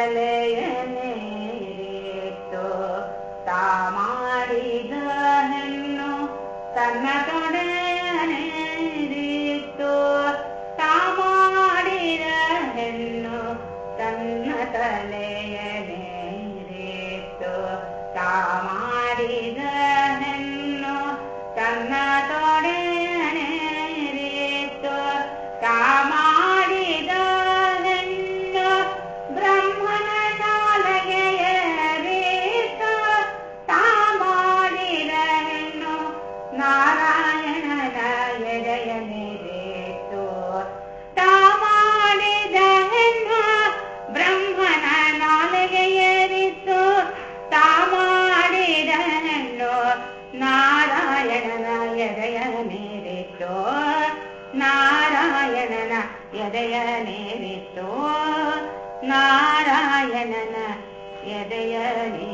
ತಲೆಯನೇರಿತ್ತು ತಾ ಮಾಡಿದ ಹೆಣ್ಣು ತನ್ನ ತೊಡೆಯನೇರಿತ್ತು ತಾ ಮಾಡಿದ ಹೆಣ್ಣು ತನ್ನ ತಲೆಯನೇರಿತ್ತು ತಾ ಮಾಡಿದ ಹೆಣ್ಣು ತನ್ನ ತೊಡೆಯನೇರಿತ್ತು ತಾ ನಾರಾಯಣನ ಎದೆಯ ನೀರಿತ್ತು ನಾರಾಯಣನ ಎದೆಯ ನೀ